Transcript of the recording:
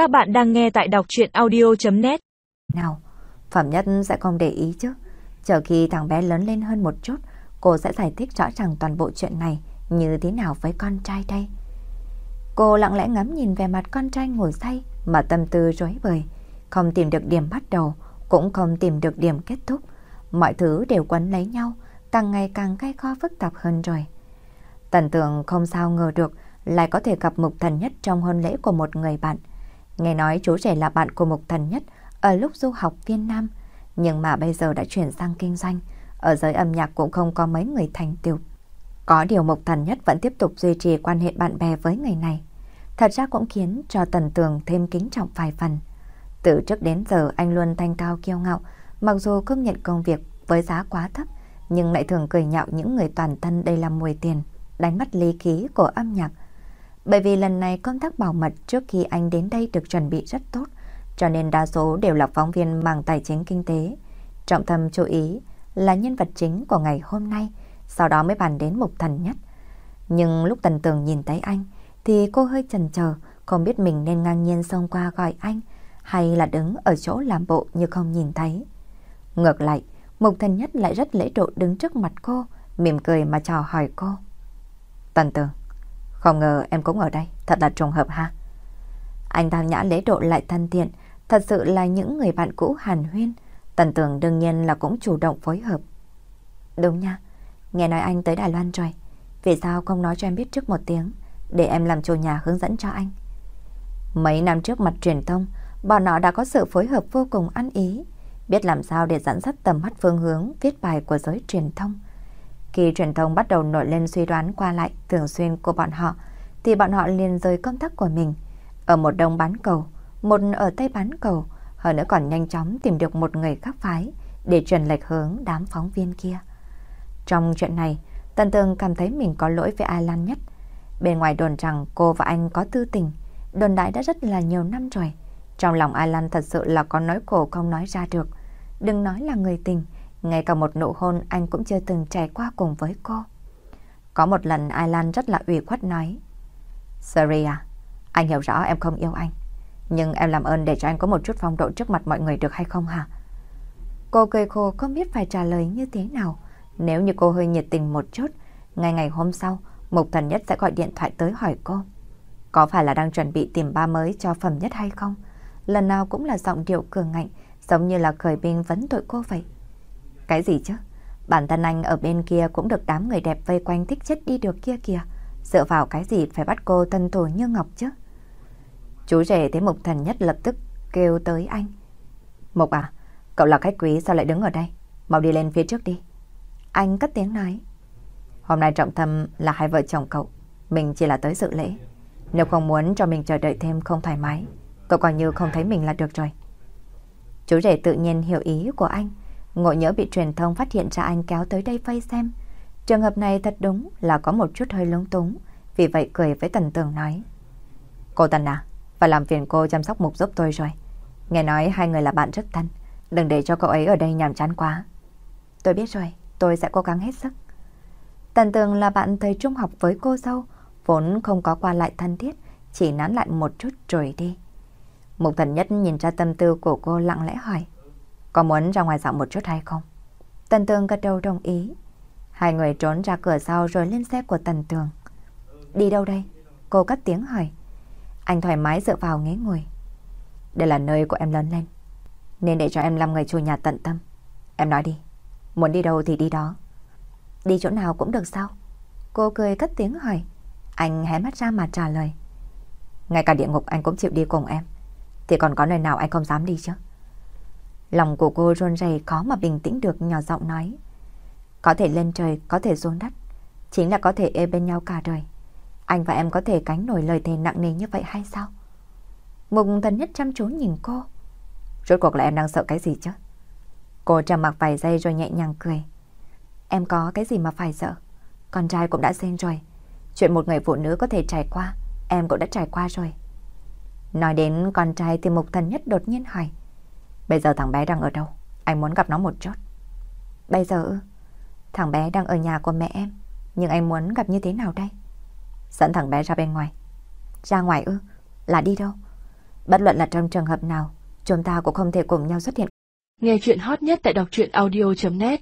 Các bạn đang nghe tại đọc chuyện audio.net Nào, Phẩm Nhất sẽ không để ý chứ. Chờ khi thằng bé lớn lên hơn một chút, cô sẽ giải thích rõ ràng toàn bộ chuyện này như thế nào với con trai đây. Cô lặng lẽ ngắm nhìn về mặt con trai ngồi say mà tâm tư rối bời, không tìm được điểm bắt đầu, cũng không tìm được điểm kết thúc. Mọi thứ đều quấn lấy nhau, càng ngày càng gai khó phức tạp hơn rồi. Tần tưởng không sao ngờ được lại có thể gặp Mục Thần Nhất trong hôn lễ của một người bạn. Nghe nói chú trẻ là bạn của Mục Thần Nhất ở lúc du học viên Nam, nhưng mà bây giờ đã chuyển sang kinh doanh, ở giới âm nhạc cũng không có mấy người thành tựu. Có điều Mục Thần Nhất vẫn tiếp tục duy trì quan hệ bạn bè với người này. Thật ra cũng khiến cho Tần Tường thêm kính trọng vài phần. Từ trước đến giờ anh luôn thanh cao kiêu ngạo, mặc dù không nhận công việc với giá quá thấp, nhưng lại thường cười nhạo những người toàn thân đây là mùi tiền, đánh mất lý khí của âm nhạc. Bởi vì lần này công tác bảo mật trước khi anh đến đây được chuẩn bị rất tốt, cho nên đa số đều là phóng viên mảng tài chính kinh tế. Trọng tâm chú ý là nhân vật chính của ngày hôm nay, sau đó mới bàn đến mục thần nhất. Nhưng lúc Tần Tường nhìn thấy anh, thì cô hơi chần chờ, không biết mình nên ngang nhiên xông qua gọi anh, hay là đứng ở chỗ làm bộ như không nhìn thấy. Ngược lại, mục thần nhất lại rất lễ độ đứng trước mặt cô, mỉm cười mà chào hỏi cô. Tần Tường, không ngờ em cũng ở đây, thật là trùng hợp ha. Anh Thang Nhã lễ độ lại thân thiện, thật sự là những người bạn cũ hàn huyên. Tần tưởng đương nhiên là cũng chủ động phối hợp. Đúng nha, nghe nói anh tới Đài Loan rồi. Vì sao không nói cho em biết trước một tiếng, để em làm chủ nhà hướng dẫn cho anh. Mấy năm trước mặt truyền thông, bọn họ đã có sự phối hợp vô cùng ăn ý, biết làm sao để dẫn dắt tầm mắt phương hướng viết bài của giới truyền thông. Khi truyền thông bắt đầu nổi lên suy đoán qua lại thường xuyên của bọn họ, thì bọn họ liền rời công tác của mình. Ở một đông bán cầu, một ở tây bán cầu, hơn nữa còn nhanh chóng tìm được một người khác phái để truyền lệch hướng đám phóng viên kia. Trong chuyện này, Tần Tường cảm thấy mình có lỗi với Ai Lan nhất. Bên ngoài đồn rằng cô và anh có tư tình, đồn đại đã rất là nhiều năm rồi. Trong lòng Ai Lan thật sự là có nỗi khổ không nói ra được. Đừng nói là người tình, ngay cả một nụ hôn anh cũng chưa từng trải qua cùng với cô. Có một lần Ai Lan rất là ủy khuất nói. Sari à, anh hiểu rõ em không yêu anh. Nhưng em làm ơn để cho anh có một chút phong độ trước mặt mọi người được hay không hả? Cô cười khô không biết phải trả lời như thế nào. Nếu như cô hơi nhiệt tình một chút, ngày ngày hôm sau, Mục Thần Nhất sẽ gọi điện thoại tới hỏi cô. Có phải là đang chuẩn bị tìm ba mới cho phẩm nhất hay không? Lần nào cũng là giọng điệu cường ngạnh, giống như là khởi binh vấn tội cô vậy. Cái gì chứ? Bản thân anh ở bên kia cũng được đám người đẹp vây quanh thích chết đi được kia kìa. Dựa vào cái gì phải bắt cô thân thủ như ngọc chứ? Chú rể thấy Mục Thần Nhất lập tức kêu tới anh. Mục à, cậu là khách quý sao lại đứng ở đây? Mau đi lên phía trước đi. Anh cất tiếng nói. Hôm nay trọng tâm là hai vợ chồng cậu. Mình chỉ là tới dự lễ. Nếu không muốn cho mình chờ đợi thêm không thoải mái, cậu coi như không thấy mình là được rồi. Chú rể tự nhiên hiểu ý của anh. Ngộ nhớ bị truyền thông phát hiện ra anh kéo tới đây vây xem. Trường hợp này thật đúng là có một chút hơi lúng túng. Vì vậy cười với Tần Tường nói. Cô Tần à, và làm phiền cô chăm sóc mục giúp tôi rồi. Nghe nói hai người là bạn rất thân. Đừng để cho cậu ấy ở đây nhàm chán quá. Tôi biết rồi, tôi sẽ cố gắng hết sức. Tần Tường là bạn thời trung học với cô dâu, vốn không có qua lại thân thiết, chỉ nán lại một chút rồi đi. Mục thần nhất nhìn ra tâm tư của cô lặng lẽ hỏi. Có muốn ra ngoài dạo một chút hay không? Tần Tường gật đầu đồng ý. Hai người trốn ra cửa sau rồi lên xe của Tần Tường. Đi đâu đây? Cô cất tiếng hỏi. Anh thoải mái dựa vào ghế ngồi. Đây là nơi của em lớn lên. Nên để cho em làm người chủ nhà tận tâm. Em nói đi. Muốn đi đâu thì đi đó. Đi chỗ nào cũng được sao? Cô cười cất tiếng hỏi. Anh hé mắt ra mà trả lời. Ngay cả địa ngục anh cũng chịu đi cùng em. Thì còn có nơi nào anh không dám đi chứ? Lòng của cô run rẩy khó mà bình tĩnh được nhỏ giọng nói. Có thể lên trời, có thể xuống đất. Chính là có thể ê bên nhau cả đời. Anh và em có thể cánh nổi lời thề nặng nề như vậy hay sao? Mục thần nhất chăm chú nhìn cô. Rốt cuộc là em đang sợ cái gì chứ? Cô trầm mặc vài giây rồi nhẹ nhàng cười. Em có cái gì mà phải sợ? Con trai cũng đã sinh rồi. Chuyện một người phụ nữ có thể trải qua, em cũng đã trải qua rồi. Nói đến con trai thì mục thần nhất đột nhiên hỏi. Bây giờ thằng bé đang ở đâu? Anh muốn gặp nó một chút. Bây giờ? Thằng bé đang ở nhà của mẹ em. Nhưng anh muốn gặp như thế nào đây? Dẫn thằng bé ra bên ngoài. Ra ngoài ư? Là đi đâu? Bất luận là trong trường hợp nào, chúng ta cũng không thể cùng nhau xuất hiện. Nghe chuyện hot nhất tại đọc truyện audio.net